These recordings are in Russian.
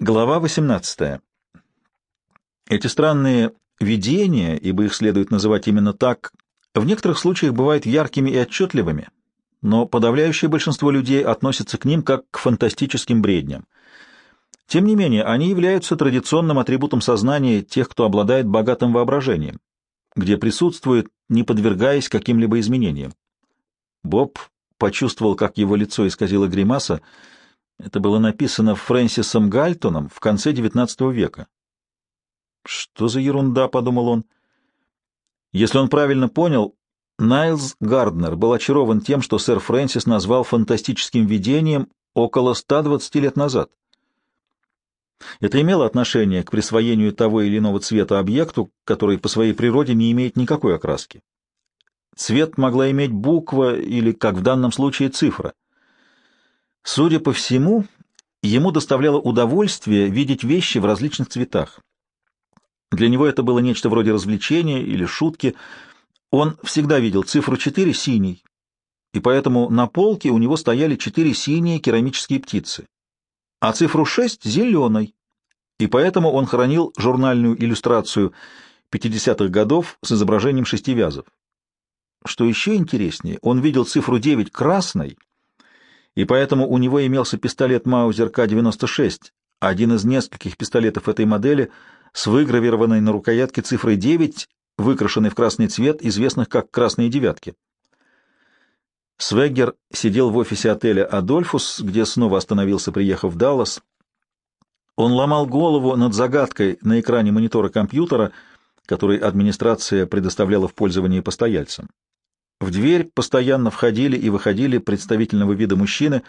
Глава 18. Эти странные видения, ибо их следует называть именно так, в некоторых случаях бывают яркими и отчетливыми, но подавляющее большинство людей относятся к ним как к фантастическим бредням. Тем не менее, они являются традиционным атрибутом сознания тех, кто обладает богатым воображением, где присутствует, не подвергаясь каким-либо изменениям. Боб почувствовал, как его лицо исказило гримаса, это было написано Фрэнсисом Гальтоном в конце XIX века. «Что за ерунда?» — подумал он. Если он правильно понял, Найлз Гарднер был очарован тем, что сэр Фрэнсис назвал фантастическим видением около 120 лет назад. Это имело отношение к присвоению того или иного цвета объекту, который по своей природе не имеет никакой окраски. Цвет могла иметь буква или, как в данном случае, цифра — Судя по всему, ему доставляло удовольствие видеть вещи в различных цветах. Для него это было нечто вроде развлечения или шутки. Он всегда видел цифру 4 синий, и поэтому на полке у него стояли четыре синие керамические птицы, а цифру 6 зеленой, и поэтому он хранил журнальную иллюстрацию 50-х годов с изображением шести вязов. Что еще интереснее, он видел цифру 9 красной, и поэтому у него имелся пистолет Маузер К-96, один из нескольких пистолетов этой модели с выгравированной на рукоятке цифрой 9, выкрашенной в красный цвет, известных как «красные девятки». Свеггер сидел в офисе отеля «Адольфус», где снова остановился, приехав в Даллас. Он ломал голову над загадкой на экране монитора компьютера, который администрация предоставляла в пользование постояльцам. В дверь постоянно входили и выходили представительного вида мужчины.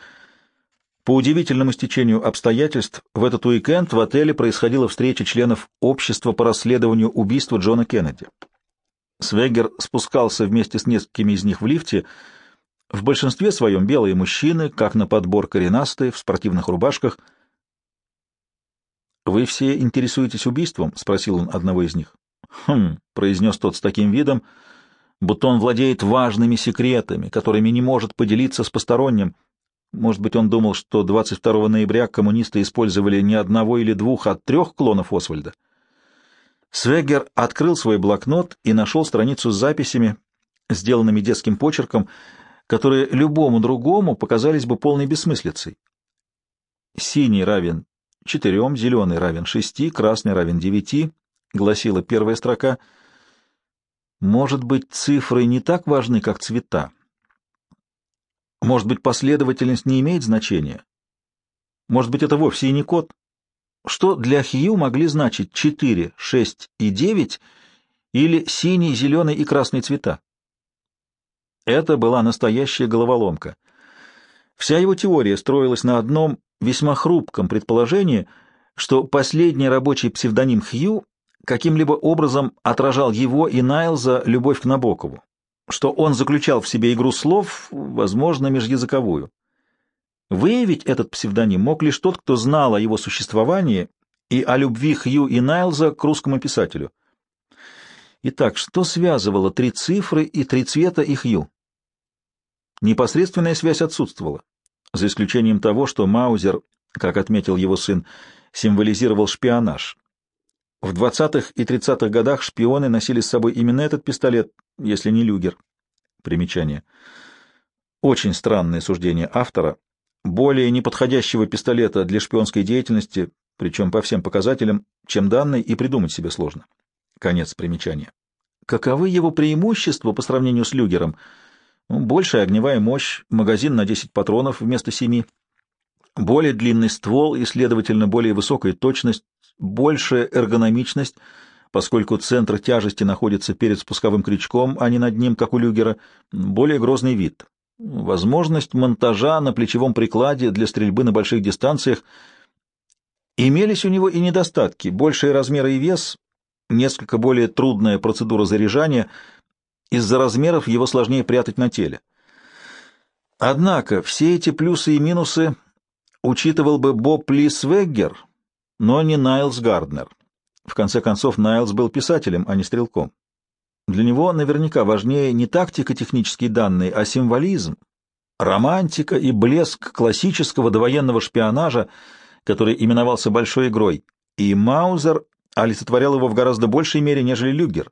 По удивительному стечению обстоятельств, в этот уикенд в отеле происходила встреча членов общества по расследованию убийства Джона Кеннеди. Свегер спускался вместе с несколькими из них в лифте. В большинстве своем белые мужчины, как на подбор коренастые, в спортивных рубашках. «Вы все интересуетесь убийством?» — спросил он одного из них. «Хм», — произнес тот с таким видом, — будто он владеет важными секретами, которыми не может поделиться с посторонним. Может быть, он думал, что 22 ноября коммунисты использовали не одного или двух, а трех клонов Освальда. Свегер открыл свой блокнот и нашел страницу с записями, сделанными детским почерком, которые любому другому показались бы полной бессмыслицей. «Синий равен четырем, зеленый равен шести, красный равен девяти», — гласила первая строка — может быть, цифры не так важны, как цвета? Может быть, последовательность не имеет значения? Может быть, это вовсе и не код? Что для Хью могли значить 4, 6 и 9 или синий, зеленый и красный цвета? Это была настоящая головоломка. Вся его теория строилась на одном весьма хрупком предположении, что последний рабочий псевдоним Хью каким-либо образом отражал его и Найлза любовь к Набокову, что он заключал в себе игру слов, возможно, межязыковую. Выявить этот псевдоним мог лишь тот, кто знал о его существовании и о любви Хью и Найлза к русскому писателю. Итак, что связывало три цифры и три цвета и Хью? Непосредственная связь отсутствовала, за исключением того, что Маузер, как отметил его сын, символизировал шпионаж, в 20-х и 30-х годах шпионы носили с собой именно этот пистолет, если не люгер. Примечание. Очень странное суждение автора. Более неподходящего пистолета для шпионской деятельности, причем по всем показателям, чем данный, и придумать себе сложно. Конец примечания. Каковы его преимущества по сравнению с люгером? Ну, большая огневая мощь, магазин на 10 патронов вместо 7, более длинный ствол и, следовательно, более высокая точность, большая эргономичность, поскольку центр тяжести находится перед спусковым крючком, а не над ним, как у люгера, более грозный вид. Возможность монтажа на плечевом прикладе для стрельбы на больших дистанциях. Имелись у него и недостатки, большие размеры и вес, несколько более трудная процедура заряжания, из-за размеров его сложнее прятать на теле. Однако все эти плюсы и минусы учитывал бы Боб Ли Свеггер, но не Найлс Гарднер. В конце концов, Найлс был писателем, а не стрелком. Для него наверняка важнее не тактико-технические данные, а символизм, романтика и блеск классического довоенного шпионажа, который именовался «Большой игрой», и Маузер олицетворял его в гораздо большей мере, нежели Люгер.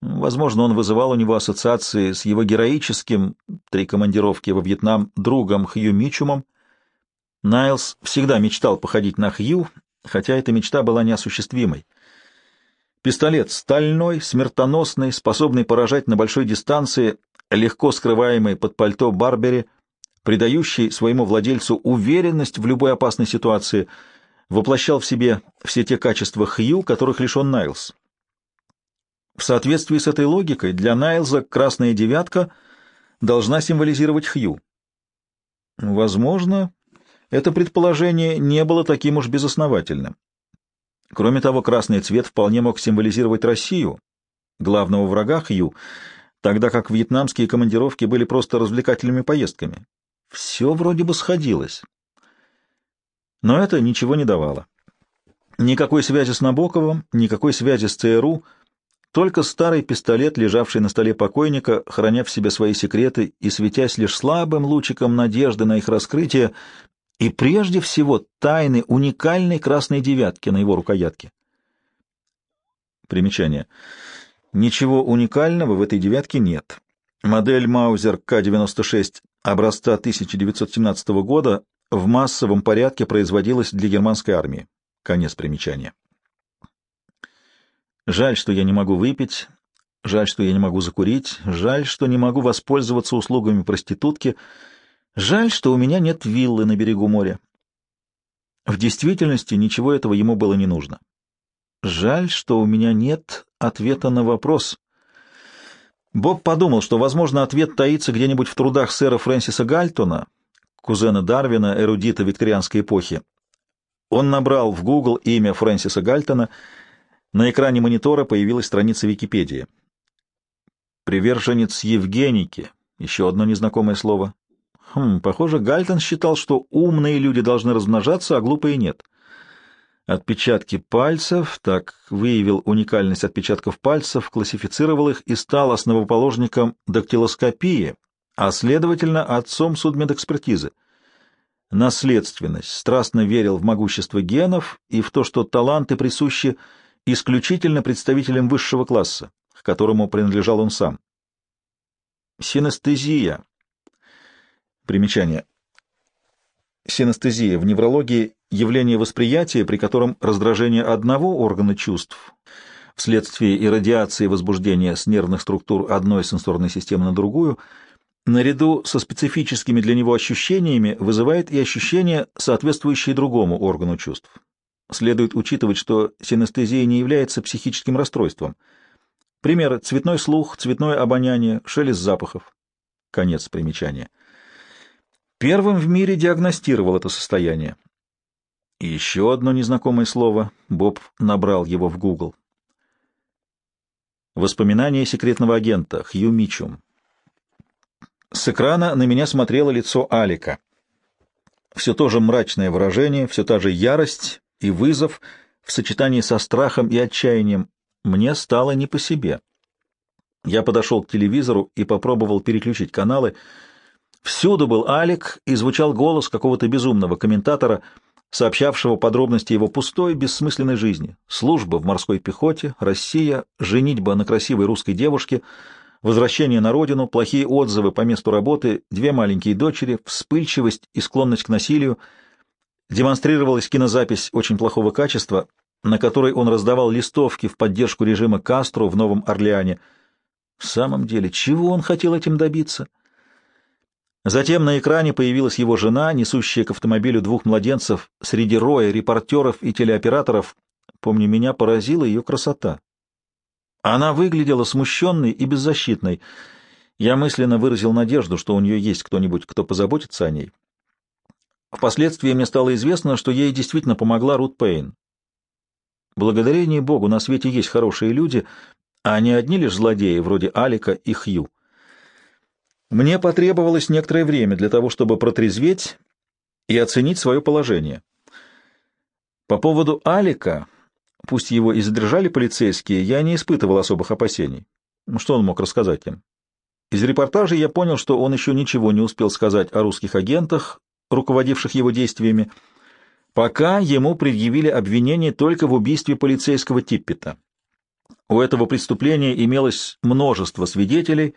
Возможно, он вызывал у него ассоциации с его героическим, три командировки во Вьетнам, другом Хью Мичумом. Найлс всегда мечтал походить на Хью, хотя эта мечта была неосуществимой. Пистолет стальной, смертоносный, способный поражать на большой дистанции, легко скрываемый под пальто Барбери, придающий своему владельцу уверенность в любой опасной ситуации, воплощал в себе все те качества Хью, которых лишен Найлс. В соответствии с этой логикой, для Найлза красная девятка должна символизировать Хью. Возможно, это предположение не было таким уж безосновательным. Кроме того, красный цвет вполне мог символизировать Россию, главного врага Хью, тогда как вьетнамские командировки были просто развлекательными поездками. Все вроде бы сходилось. Но это ничего не давало. Никакой связи с Набоковым, никакой связи с ЦРУ, только старый пистолет, лежавший на столе покойника, храня в себе свои секреты и светясь лишь слабым лучиком надежды на их раскрытие, и прежде всего тайны уникальной красной девятки на его рукоятке. Примечание. Ничего уникального в этой девятке нет. Модель Маузер К-96 образца 1917 года в массовом порядке производилась для германской армии. Конец примечания. Жаль, что я не могу выпить, жаль, что я не могу закурить, жаль, что не могу воспользоваться услугами проститутки — Жаль, что у меня нет виллы на берегу моря. В действительности ничего этого ему было не нужно. Жаль, что у меня нет ответа на вопрос. Боб подумал, что, возможно, ответ таится где-нибудь в трудах сэра Фрэнсиса Гальтона, кузена Дарвина, эрудита викторианской эпохи. Он набрал в Google имя Фрэнсиса Гальтона. На экране монитора появилась страница Википедии. Приверженец Евгеники. Еще одно незнакомое слово. Хм, похоже, Гальтон считал, что умные люди должны размножаться, а глупые нет. Отпечатки пальцев, так, выявил уникальность отпечатков пальцев, классифицировал их и стал основоположником дактилоскопии, а, следовательно, отцом судмедэкспертизы. Наследственность, страстно верил в могущество генов и в то, что таланты присущи исключительно представителям высшего класса, к которому принадлежал он сам. Синестезия Примечание. Синестезия в неврологии – явление восприятия, при котором раздражение одного органа чувств вследствие иррадиации возбуждения с нервных структур одной сенсорной системы на другую, наряду со специфическими для него ощущениями вызывает и ощущения, соответствующие другому органу чувств. Следует учитывать, что синестезия не является психическим расстройством. Примеры – цветной слух, цветное обоняние, шелест запахов. Конец примечания. Первым в мире диагностировал это состояние. И еще одно незнакомое слово. Боб набрал его в Google. Воспоминания секретного агента Хью Мичум. С экрана на меня смотрело лицо Алика. Все то же мрачное выражение, все та же ярость и вызов в сочетании со страхом и отчаянием. Мне стало не по себе. Я подошел к телевизору и попробовал переключить каналы — Всюду был Алик, и звучал голос какого-то безумного комментатора, сообщавшего подробности его пустой, бессмысленной жизни. Служба в морской пехоте, Россия, женитьба на красивой русской девушке, возвращение на родину, плохие отзывы по месту работы, две маленькие дочери, вспыльчивость и склонность к насилию. Демонстрировалась кинозапись очень плохого качества, на которой он раздавал листовки в поддержку режима Кастро в Новом Орлеане. В самом деле, чего он хотел этим добиться? — Затем на экране появилась его жена, несущая к автомобилю двух младенцев среди роя репортеров и телеоператоров. Помню, меня поразила ее красота. Она выглядела смущенной и беззащитной. Я мысленно выразил надежду, что у нее есть кто-нибудь, кто позаботится о ней. Впоследствии мне стало известно, что ей действительно помогла Рут Пейн. Благодарение Богу на свете есть хорошие люди, а не одни лишь злодеи, вроде Алика и Хью. Мне потребовалось некоторое время для того, чтобы протрезветь и оценить свое положение. По поводу Алика, пусть его и задержали полицейские, я не испытывал особых опасений. Что он мог рассказать им? Из репортажей я понял, что он еще ничего не успел сказать о русских агентах, руководивших его действиями. Пока ему предъявили обвинение только в убийстве полицейского Типпета. У этого преступления имелось множество свидетелей,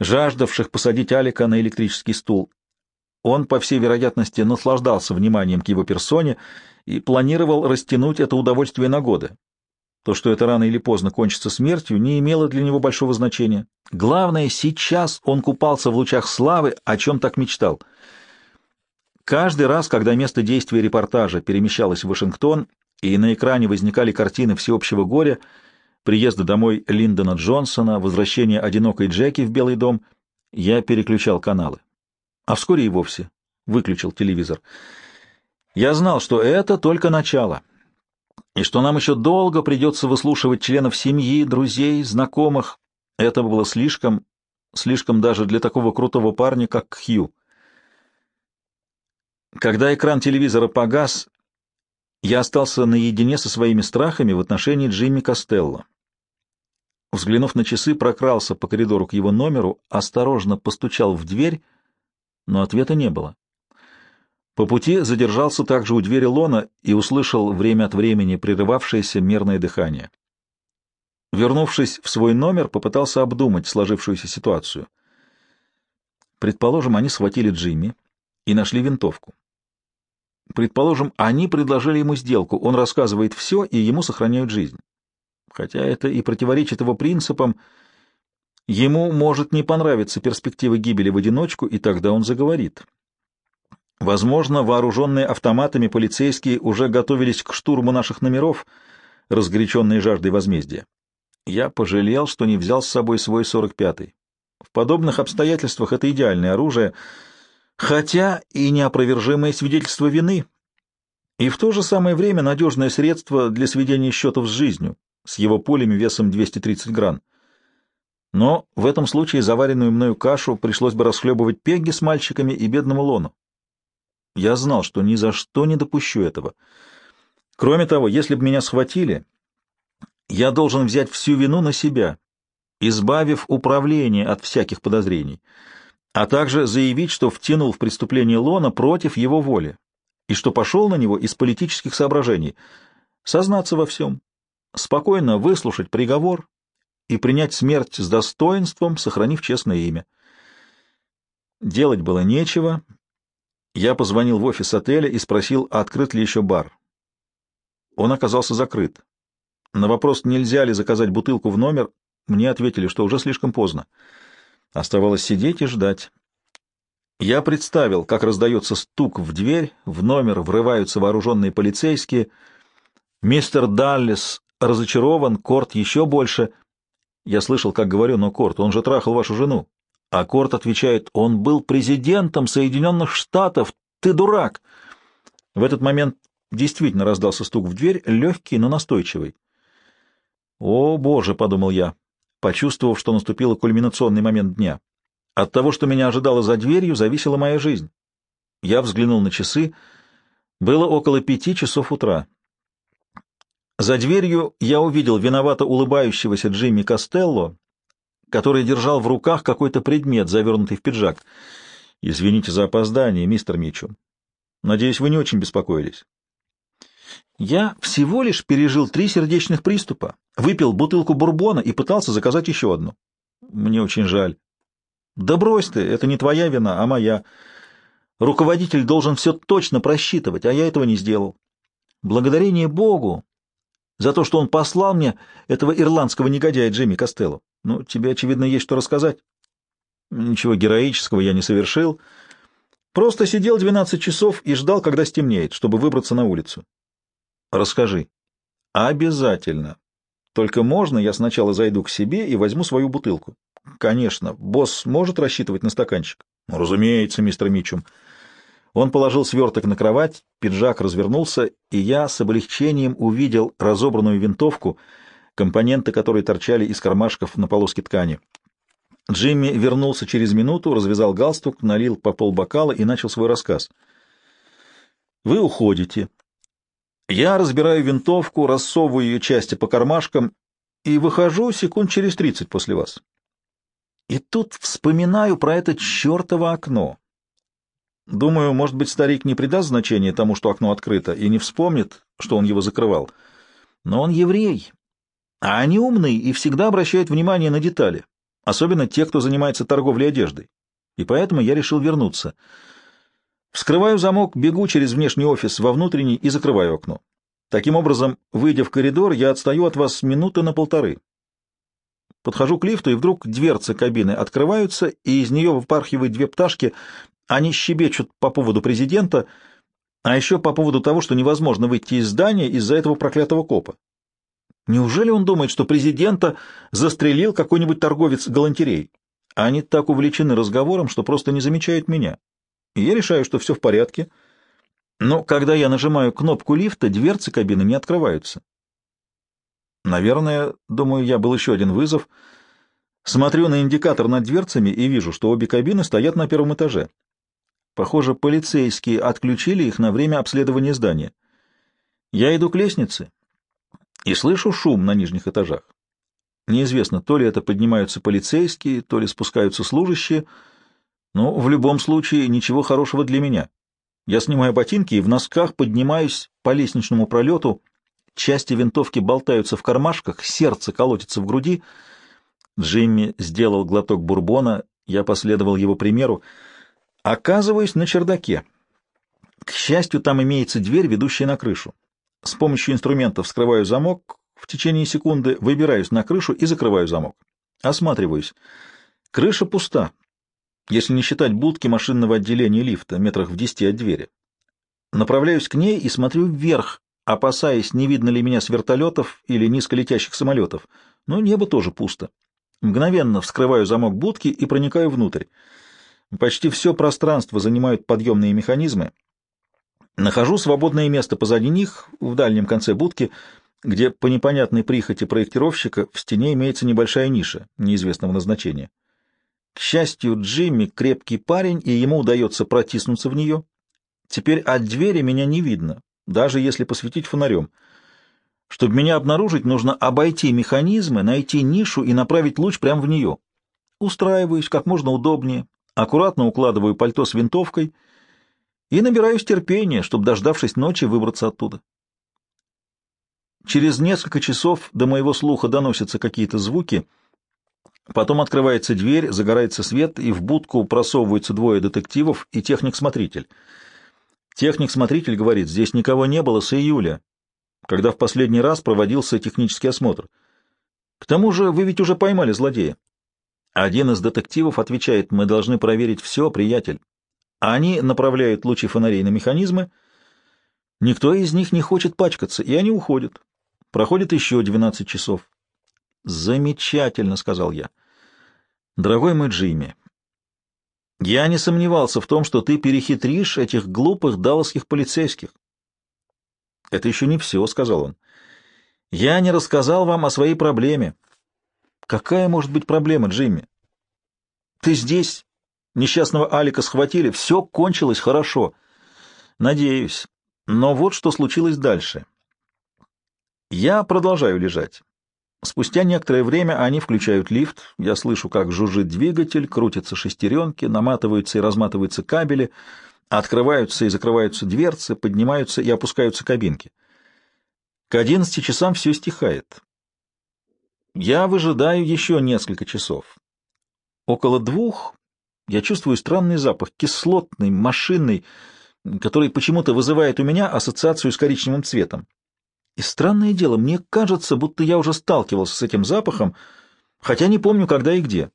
жаждавших посадить Алика на электрический стул. Он, по всей вероятности, наслаждался вниманием к его персоне и планировал растянуть это удовольствие на годы. То, что это рано или поздно кончится смертью, не имело для него большого значения. Главное, сейчас он купался в лучах славы, о чем так мечтал. Каждый раз, когда место действия репортажа перемещалось в Вашингтон, и на экране возникали картины всеобщего горя, приезда домой Линдона Джонсона, возвращения одинокой Джеки в Белый дом, я переключал каналы. А вскоре и вовсе выключил телевизор. Я знал, что это только начало — и что нам еще долго придется выслушивать членов семьи, друзей, знакомых. Это было слишком, слишком даже для такого крутого парня, как Хью. Когда экран телевизора погас, я остался наедине со своими страхами в отношении Джимми Костелло. Взглянув на часы, прокрался по коридору к его номеру, осторожно постучал в дверь, но ответа не было. По пути задержался также у двери лона и услышал время от времени прерывавшееся мерное дыхание. Вернувшись в свой номер, попытался обдумать сложившуюся ситуацию. Предположим, они схватили Джимми и нашли винтовку. Предположим, они предложили ему сделку, он рассказывает все, и ему сохраняют жизнь. Хотя это и противоречит его принципам, ему может не понравиться перспектива гибели в одиночку, и тогда он заговорит. Возможно, вооруженные автоматами полицейские уже готовились к штурму наших номеров, разгоряченные жаждой возмездия. Я пожалел, что не взял с собой свой 45-й. В подобных обстоятельствах это идеальное оружие, хотя и неопровержимое свидетельство вины, и в то же самое время надежное средство для сведения счетов с жизнью, с его пулями весом 230 гран. Но в этом случае заваренную мною кашу пришлось бы расхлебывать Пегги с мальчиками и бедному Лону. Я знал, что ни за что не допущу этого. Кроме того, если бы меня схватили, я должен взять всю вину на себя, избавив управление от всяких подозрений, а также заявить, что втянул в преступление Лона против его воли и что пошел на него из политических соображений, сознаться во всем, спокойно выслушать приговор и принять смерть с достоинством, сохранив честное имя. Делать было нечего, я позвонил в офис отеля и спросил, открыт ли еще бар. Он оказался закрыт. На вопрос, нельзя ли заказать бутылку в номер, мне ответили, что уже слишком поздно. Оставалось сидеть и ждать. Я представил, как раздается стук в дверь, в номер врываются вооруженные полицейские. Мистер Даллес разочарован, Корт еще больше. Я слышал, как говорю, но Корт, он же трахал вашу жену. А Корт отвечает, он был президентом Соединенных Штатов, ты дурак. В этот момент действительно раздался стук в дверь, легкий, но настойчивый. «О, Боже!» — подумал я, почувствовав, что наступил кульминационный момент дня. От того, что меня ожидало за дверью, зависела моя жизнь. Я взглянул на часы. Было около пяти часов утра. За дверью я увидел виновато улыбающегося Джимми Костелло, который держал в руках какой-то предмет, завернутый в пиджак. «Извините за опоздание, мистер Митчум. Надеюсь, вы не очень беспокоились». «Я всего лишь пережил три сердечных приступа, выпил бутылку бурбона и пытался заказать еще одну. Мне очень жаль». «Да брось ты, это не твоя вина, а моя. Руководитель должен все точно просчитывать, а я этого не сделал. Благодарение Богу за то, что он послал мне этого ирландского негодяя Джимми Костелло. Ну, тебе, очевидно, есть что рассказать. Ничего героического я не совершил. Просто сидел 12 часов и ждал, когда стемнеет, чтобы выбраться на улицу. Расскажи. Обязательно. Только можно я сначала зайду к себе и возьму свою бутылку? Конечно. Босс может рассчитывать на стаканчик? Ну, разумеется, мистер Митчум. Он положил сверток на кровать, пиджак развернулся, и я с облегчением увидел разобранную винтовку — компоненты которой торчали из кармашков на полоске ткани. Джимми вернулся через минуту, развязал галстук, налил по полбокала и начал свой рассказ. «Вы уходите. Я разбираю винтовку, рассовываю ее части по кармашкам и выхожу секунд через тридцать после вас. И тут вспоминаю про это чертово окно. Думаю, может быть, старик не придаст значения тому, что окно открыто, и не вспомнит, что он его закрывал. Но он еврей, а они умные и всегда обращают внимание на детали, особенно те, кто занимается торговлей одеждой. И поэтому я решил вернуться. Вскрываю замок, бегу через внешний офис во внутренний и закрываю окно. Таким образом, выйдя в коридор, я отстаю от вас минуты на полторы. Подхожу к лифту, и вдруг дверцы кабины открываются, и из нее выпархивают две пташки. Они щебечут по поводу президента, а еще по поводу того, что невозможно выйти из здания из-за этого проклятого копа. Неужели он думает, что президента застрелил какой-нибудь торговец галантерей? Они так увлечены разговором, что просто не замечают меня. И я решаю, что все в порядке. Но когда я нажимаю кнопку лифта, дверцы кабины не открываются. Наверное, думаю я, был еще один вызов. Смотрю на индикатор над дверцами и вижу, что обе кабины стоят на первом этаже. Похоже, полицейские отключили их на время обследования здания. Я иду к лестнице и слышу шум на нижних этажах. Неизвестно, то ли это поднимаются полицейские, то ли спускаются служащие, но в любом случае ничего хорошего для меня. Я снимаю ботинки и в носках поднимаюсь по лестничному пролету, Части винтовки болтаются в кармашках, сердце колотится в груди. Джимми сделал глоток бурбона, я последовал его примеру. Оказываюсь на чердаке. К счастью, там имеется дверь, ведущая на крышу. С помощью инструментов вскрываю замок, в течение секунды выбираюсь на крышу и закрываю замок. Осматриваюсь. Крыша пуста, если не считать будки машинного отделения лифта, метрах в десяти от двери. Направляюсь к ней и смотрю вверх, опасаясь, не видно ли меня с вертолетов или низколетящих самолетов, но небо тоже пусто. Мгновенно вскрываю замок будки и проникаю внутрь. Почти все пространство занимают подъемные механизмы. Нахожу свободное место позади них, в дальнем конце будки, где по непонятной прихоти проектировщика в стене имеется небольшая ниша неизвестного назначения. К счастью, Джимми крепкий парень, и ему удается протиснуться в нее. Теперь от двери меня не видно, даже если посветить фонарем. Чтобы меня обнаружить, нужно обойти механизмы, найти нишу и направить луч прямо в нее. Устраиваюсь как можно удобнее, аккуратно укладываю пальто с винтовкой и набираюсь терпения, чтобы, дождавшись ночи, выбраться оттуда. Через несколько часов до моего слуха доносятся какие-то звуки, потом открывается дверь, загорается свет, и в будку просовываются двое детективов и техник-смотритель — Техник-смотритель говорит, здесь никого не было с июля, когда в последний раз проводился технический осмотр. К тому же вы ведь уже поймали злодея. Один из детективов отвечает, мы должны проверить все, приятель. Они направляют лучи фонарей на механизмы. Никто из них не хочет пачкаться, и они уходят. Проходит еще 12 часов. «Замечательно», — сказал я. «Дорогой мой Джимми, я не сомневался в том, что ты перехитришь этих глупых далласских полицейских. Это еще не все, — сказал он. Я не рассказал вам о своей проблеме. Какая может быть проблема, Джимми? Ты здесь, несчастного Алика схватили, все кончилось хорошо. Надеюсь. Но вот что случилось дальше. Я продолжаю лежать. Спустя некоторое время они включают лифт, я слышу, как жужжит двигатель, крутятся шестеренки, наматываются и разматываются кабели, открываются и закрываются дверцы, поднимаются и опускаются кабинки. К одиннадцати часам все стихает. Я выжидаю еще несколько часов. Около двух я чувствую странный запах, кислотный, машинный, который почему-то вызывает у меня ассоциацию с коричневым цветом. И странное дело, мне кажется, будто я уже сталкивался с этим запахом, хотя не помню, когда и где.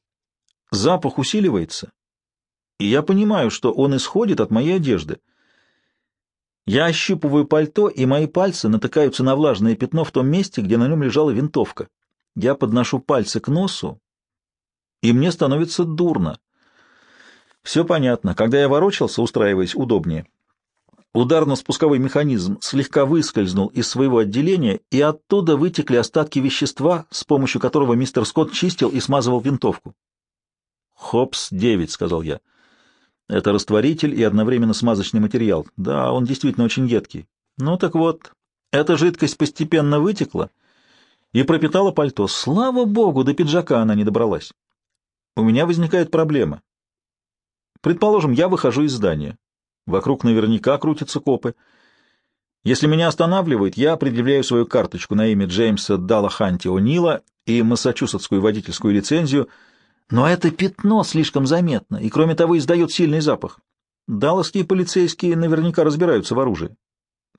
Запах усиливается, и я понимаю, что он исходит от моей одежды. Я ощупываю пальто, и мои пальцы натыкаются на влажное пятно в том месте, где на нем лежала винтовка. Я подношу пальцы к носу, и мне становится дурно. Все понятно. Когда я ворочался, устраиваясь удобнее, Ударно-спусковой механизм слегка выскользнул из своего отделения, и оттуда вытекли остатки вещества, с помощью которого мистер Скотт чистил и смазывал винтовку. «Хопс-9», — сказал я. «Это растворитель и одновременно смазочный материал. Да, он действительно очень едкий. Ну так вот, эта жидкость постепенно вытекла и пропитала пальто. Слава богу, до пиджака она не добралась. У меня возникает проблема. Предположим, я выхожу из здания. Вокруг наверняка крутятся копы. Если меня останавливают, я предъявляю свою карточку на имя Джеймса Далла Ханти О'Нила и массачусетскую водительскую лицензию, но это пятно слишком заметно, и, кроме того, издает сильный запах. Далласские полицейские наверняка разбираются в оружии.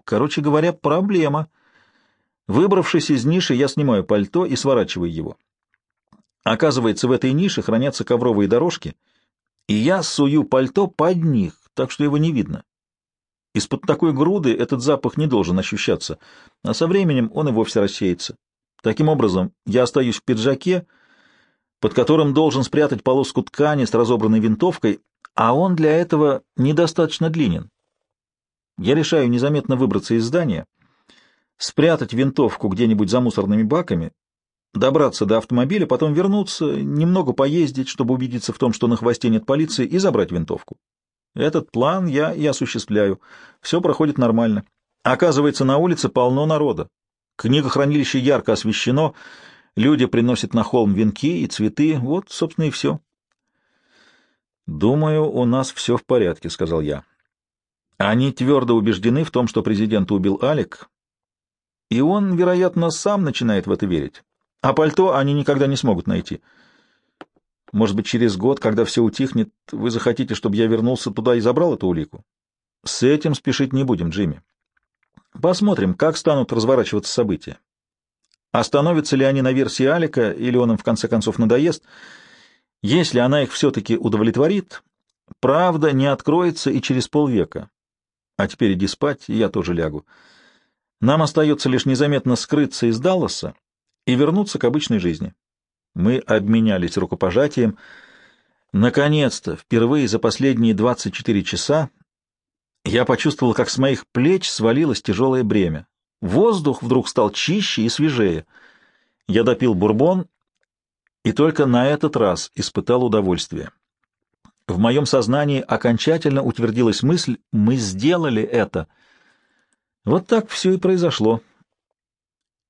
Короче говоря, проблема. Выбравшись из ниши, я снимаю пальто и сворачиваю его. Оказывается, в этой нише хранятся ковровые дорожки, и я сую пальто под них, так что его не видно. Из-под такой груды этот запах не должен ощущаться, а со временем он и вовсе рассеется. Таким образом, я остаюсь в пиджаке, под которым должен спрятать полоску ткани с разобранной винтовкой, а он для этого недостаточно длинен. Я решаю незаметно выбраться из здания, спрятать винтовку где-нибудь за мусорными баками, добраться до автомобиля, потом вернуться, немного поездить, чтобы убедиться в том, что на хвосте нет полиции, и забрать винтовку. Этот план я и осуществляю. Все проходит нормально. Оказывается, на улице полно народа. Книгохранилище ярко освещено, люди приносят на холм венки и цветы. Вот, собственно, и все. «Думаю, у нас все в порядке», — сказал я. Они твердо убеждены в том, что президента убил Алик, и он, вероятно, сам начинает в это верить. А пальто они никогда не смогут найти. Может быть, через год, когда все утихнет, вы захотите, чтобы я вернулся туда и забрал эту улику? С этим спешить не будем, Джимми. Посмотрим, как станут разворачиваться события. Остановятся ли они на версии Алика, или он им в конце концов надоест. Если она их все-таки удовлетворит, правда не откроется и через полвека. А теперь иди спать, и я тоже лягу. Нам остается лишь незаметно скрыться из Далласа и вернуться к обычной жизни. Мы обменялись рукопожатием. Наконец-то, впервые за последние 24 часа, я почувствовал, как с моих плеч свалилось тяжелое бремя. Воздух вдруг стал чище и свежее. Я допил бурбон и только на этот раз испытал удовольствие. В моем сознании окончательно утвердилась мысль «мы сделали это». Вот так все и произошло.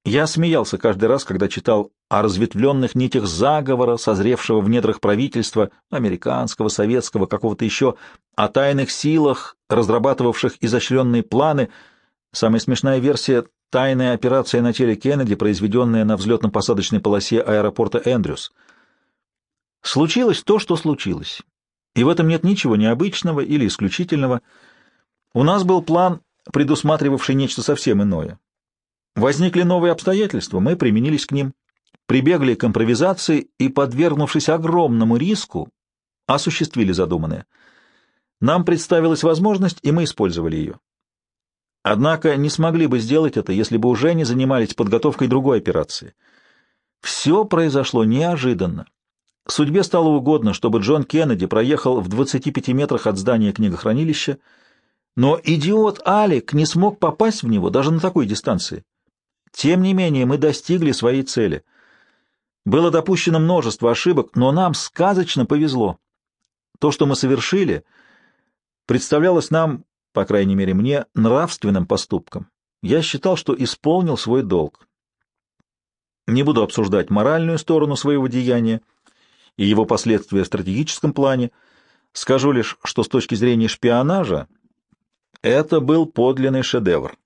Я смеялся каждый раз, когда читал о разветвленных нитях заговора, созревшего в недрах правительства, американского, советского, какого-то еще, о тайных силах, разрабатывавших изощренные планы. Самая смешная версия — тайная операция на теле Кеннеди, произведенная на взлетно-посадочной полосе аэропорта Эндрюс. Случилось то, что случилось. И в этом нет ничего необычного или исключительного. У нас был план, предусматривавший нечто совсем иное. Возникли новые обстоятельства, мы применились к ним, прибегли к импровизации и, подвергнувшись огромному риску, осуществили задуманное. Нам представилась возможность, и мы использовали ее. Однако не смогли бы сделать это, если бы уже не занимались подготовкой другой операции. Все произошло неожиданно. Судьбе стало угодно, чтобы Джон Кеннеди проехал в 25 метрах от здания книгохранилища, но идиот Алик не смог попасть в него даже на такой дистанции. Тем не менее, мы достигли своей цели. Было допущено множество ошибок, но нам сказочно повезло. То, что мы совершили, представлялось нам, по крайней мере мне, нравственным поступком. Я считал, что исполнил свой долг. Не буду обсуждать моральную сторону своего деяния и его последствия в стратегическом плане. Скажу лишь, что с точки зрения шпионажа это был подлинный шедевр.